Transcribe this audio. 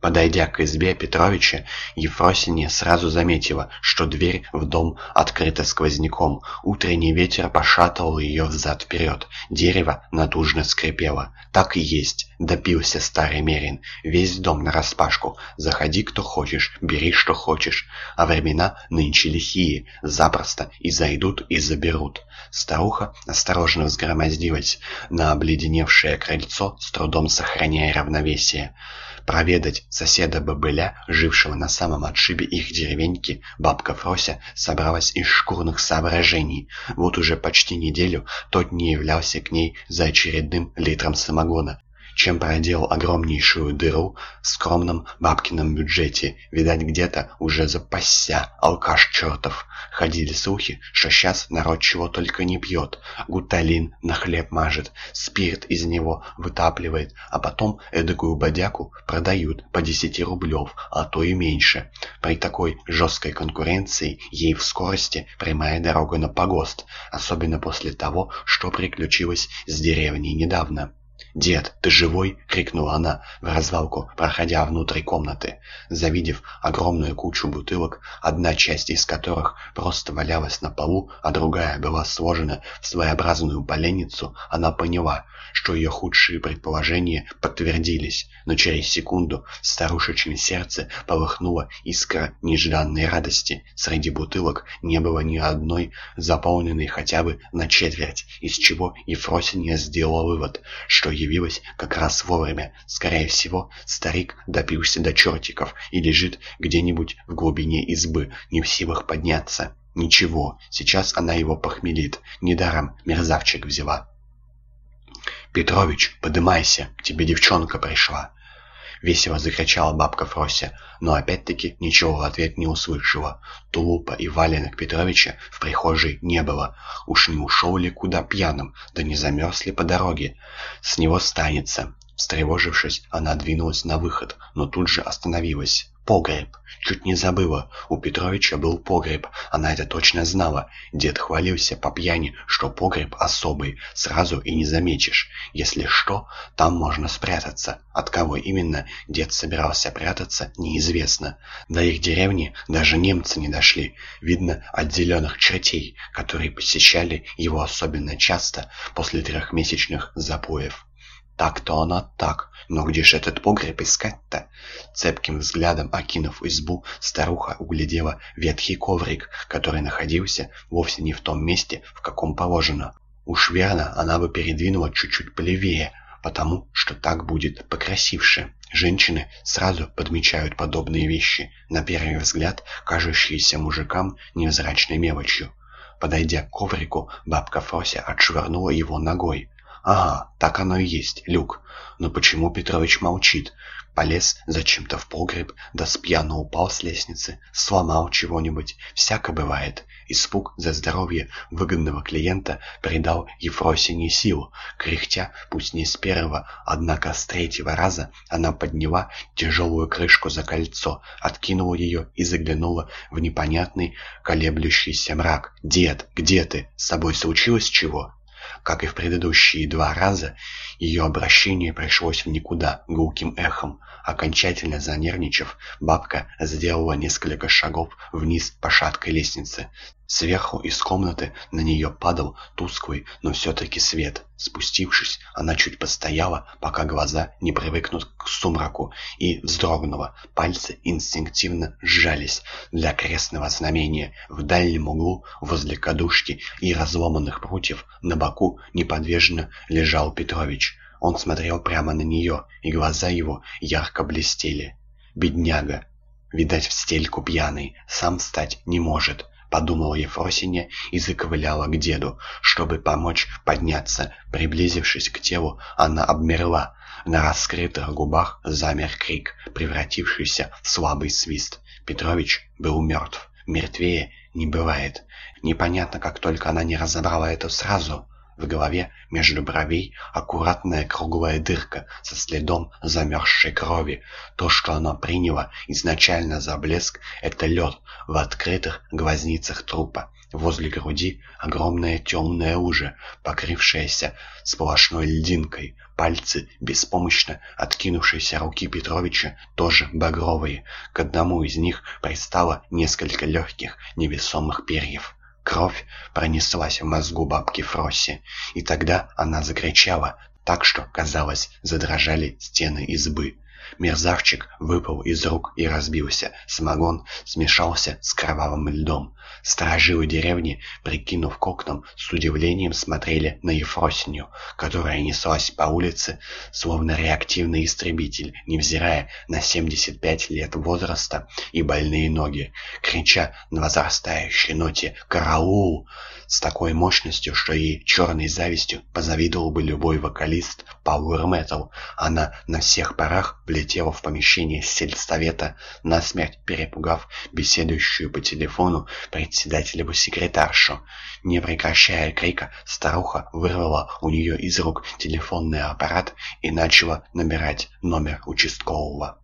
Подойдя к избе Петровича, Ефросинья сразу заметила, что дверь в дом открыта сквозняком. Утренний ветер пошатывал ее взад-вперед. Дерево натужно скрипело. Так и есть. Допился старый Мерин. Весь дом нараспашку. Заходи, кто хочешь, бери, что хочешь. А времена нынче лихие. Запросто и зайдут, и заберут. Старуха осторожно взгромоздилась на обледеневшее крыльцо, с трудом сохраняя равновесие. Проведать соседа Бобыля, жившего на самом отшибе их деревеньки, бабка Фрося собралась из шкурных соображений. Вот уже почти неделю тот не являлся к ней за очередным литром самогона, чем проделал огромнейшую дыру в скромном бабкином бюджете. Видать, где-то уже запасся алкаш чертов. Ходили слухи, что сейчас народ чего только не пьет. Гуталин на хлеб мажет, спирт из него вытапливает, а потом эдакую бодяку продают по 10 рублев, а то и меньше. При такой жесткой конкуренции ей в скорости прямая дорога на погост, особенно после того, что приключилось с деревней недавно. «Дед, ты живой?» — крикнула она в развалку, проходя внутрь комнаты. Завидев огромную кучу бутылок, одна часть из которых просто валялась на полу, а другая была сложена в своеобразную поленницу, она поняла, что ее худшие предположения подтвердились, но через секунду в старушечьем сердце полыхнула искра нежданной радости. Среди бутылок не было ни одной заполненной хотя бы на четверть, из чего Ефросинья сделала вывод, что явилась как раз вовремя. Скорее всего, старик допился до чертиков и лежит где-нибудь в глубине избы, не в силах подняться. Ничего, сейчас она его похмелит. Недаром мерзавчик взяла. «Петрович, подымайся, к тебе девчонка пришла!» Весело закричала бабка Фрося, но опять-таки ничего в ответ не услышала. Тулупа и валенок Петровича в прихожей не было. Уж не ушел ли куда пьяным, да не замерз ли по дороге. С него станется. Встревожившись, она двинулась на выход, но тут же остановилась. Погреб. Чуть не забыла. У Петровича был погреб. Она это точно знала. Дед хвалился по пьяни, что погреб особый. Сразу и не заметишь. Если что, там можно спрятаться. От кого именно дед собирался прятаться, неизвестно. До их деревни даже немцы не дошли. Видно, от зеленых чертей, которые посещали его особенно часто после трехмесячных запоев. Так-то она так, но где ж этот погреб искать-то? Цепким взглядом окинув избу, старуха углядела ветхий коврик, который находился вовсе не в том месте, в каком положено. Уж верно, она бы передвинула чуть-чуть полевее, потому что так будет покрасивше. Женщины сразу подмечают подобные вещи, на первый взгляд кажущиеся мужикам невзрачной мелочью. Подойдя к коврику, бабка Фрося отшвырнула его ногой. Ага, так оно и есть, люк. Но почему Петрович молчит? Полез зачем-то в погреб, да спьяно упал с лестницы, сломал чего-нибудь. Всяко бывает. Испуг за здоровье выгодного клиента придал Ефросине силу. Кряхтя, пусть не с первого, однако с третьего раза, она подняла тяжелую крышку за кольцо, откинула ее и заглянула в непонятный колеблющийся мрак. «Дед, где ты? С собой случилось чего?» Как и в предыдущие два раза, ее обращение пришлось в никуда гулким эхом. Окончательно занервничав, бабка сделала несколько шагов вниз по шаткой лестнице. Сверху из комнаты на нее падал тусклый, но все-таки свет. Спустившись, она чуть постояла, пока глаза не привыкнут к сумраку, и вздрогнула. Пальцы инстинктивно сжались для крестного знамения. В дальнем углу, возле кадушки и разломанных прутьев, на боку неподвижно лежал Петрович. Он смотрел прямо на нее, и глаза его ярко блестели. «Бедняга! Видать, в стельку пьяный, сам встать не может». — подумала Ефросинья и заковыляла к деду, чтобы помочь подняться. Приблизившись к телу, она обмерла. На раскрытых губах замер крик, превратившийся в слабый свист. Петрович был мертв. Мертвее не бывает. Непонятно, как только она не разобрала это сразу. В голове между бровей аккуратная круглая дырка со следом замерзшей крови. То, что оно приняло изначально за блеск, это лед в открытых глазницах трупа. Возле груди огромная темная лужа, покрывшаяся сплошной льдинкой. Пальцы, беспомощно откинувшиеся руки Петровича, тоже багровые. К одному из них пристало несколько легких невесомых перьев. Кровь пронеслась в мозгу бабки Фросси, и тогда она закричала, так что, казалось, задрожали стены избы. Мерзавчик выпал из рук и разбился. Самогон смешался с кровавым льдом. Сторожилы деревни, прикинув к окнам, с удивлением смотрели на Ефросинью, которая неслась по улице, словно реактивный истребитель, невзирая на 75 лет возраста и больные ноги, крича на возрастающей ноте «Караул!» с такой мощностью, что ей черной завистью позавидовал бы любой вокалист Power Metal. Она на всех парах влетела в помещение сельсовета, насмерть перепугав беседующую по телефону председателеву секретаршу. Не прекращая крика, старуха вырвала у нее из рук телефонный аппарат и начала набирать номер участкового.